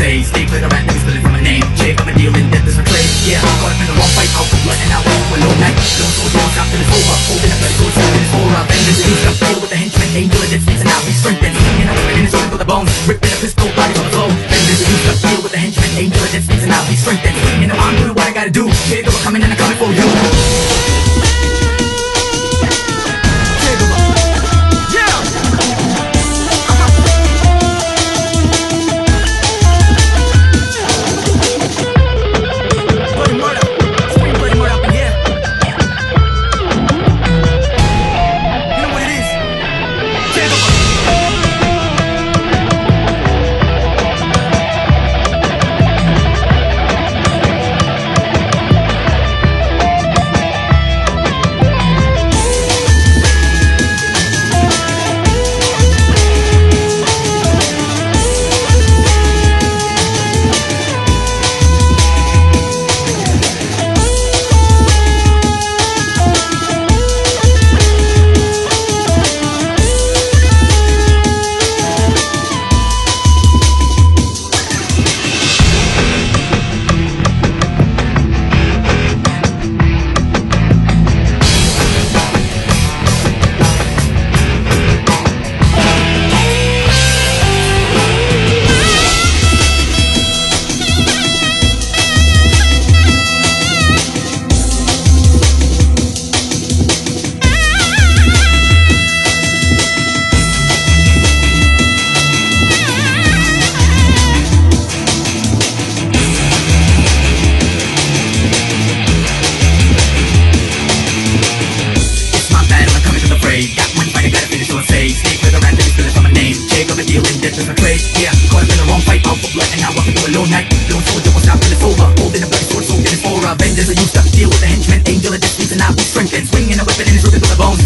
say Stay clear of enemies, spilling from my name. Check, I'm a deal in death This my claim Yeah, I'm caught in the wrong fight I'll put blood and I won't for a long night Long so long after it's over. Open up, let it go, it's it's over I've ended the beast, I'm filled with the henchmen Angel of death, and now we strengthen And I'm spinning his own for the bones Ripping a pistol for blood, and now walking through a lone night. Lone soldier won't stop till it's over. Holding a bloody sword, so it is for a vengeance. I used to deal with the henchman, angel of speaks and I will strengthen. Swinging a weapon and it's ripping through the bones.